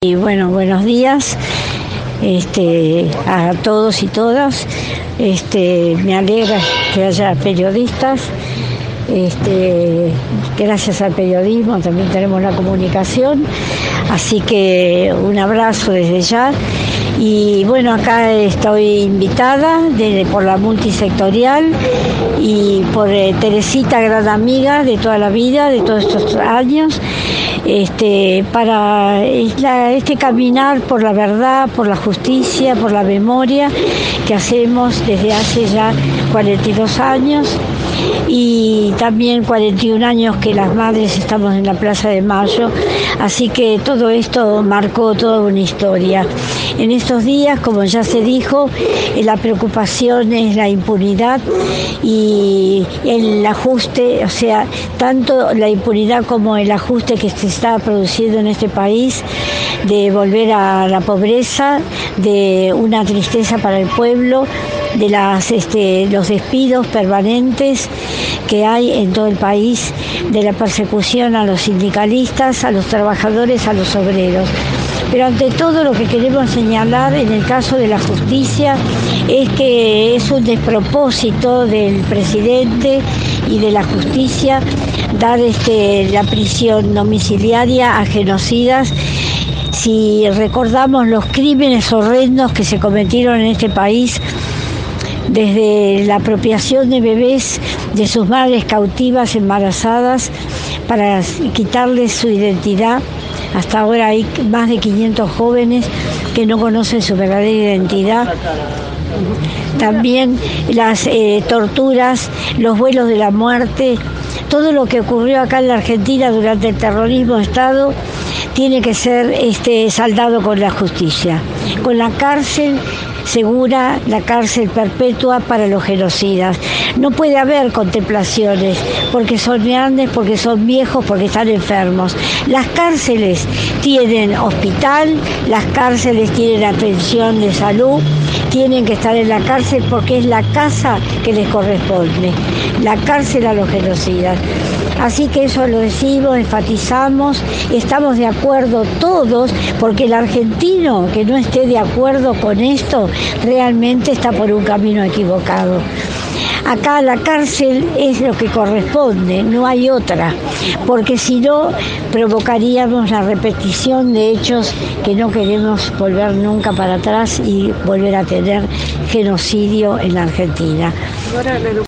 Y bueno, buenos días este, a todos y todas. Este, me alegra que haya periodistas. Este, gracias al periodismo también tenemos la comunicación. Así que un abrazo desde ya. Y bueno, acá estoy invitada por la multisectorial y por eh, Teresita, gran amiga de toda la vida, de todos estos años este, para este caminar por la verdad, por la justicia, por la memoria que hacemos desde hace ya 42 años y también 41 años que las madres estamos en la Plaza de Mayo, así que todo esto marcó toda una historia. En estos días, como ya se dijo, eh, la preocupación es la impunidad y el ajuste, o sea, tanto la impunidad como el ajuste que se está produciendo en este país de volver a la pobreza, de una tristeza para el pueblo, de este, los despidos permanentes que hay en todo el país, de la persecución a los sindicalistas, a los trabajadores, a los obreros. Pero ante todo lo que queremos señalar en el caso de la justicia es que es un despropósito del presidente y de la justicia dar este, la prisión domiciliaria a genocidas si recordamos los crímenes horrendos que se cometieron en este país desde la apropiación de bebés de sus madres cautivas embarazadas para quitarles su identidad. Hasta ahora hay más de 500 jóvenes que no conocen su verdadera identidad. También las eh, torturas, los vuelos de la muerte, todo lo que ocurrió acá en la Argentina durante el terrorismo de Estado tiene que ser este, saldado con la justicia, con la cárcel segura la cárcel perpetua para los genocidas. No puede haber contemplaciones porque son grandes, porque son viejos, porque están enfermos. Las cárceles tienen hospital, las cárceles tienen atención de salud, tienen que estar en la cárcel porque es la casa que les corresponde, la cárcel a los genocidas. Así que eso lo decimos, enfatizamos, estamos de acuerdo todos, porque el argentino que no esté de acuerdo con esto realmente está por un camino equivocado. Acá la cárcel es lo que corresponde, no hay otra, porque si no provocaríamos la repetición de hechos que no queremos volver nunca para atrás y volver a tener genocidio en la Argentina.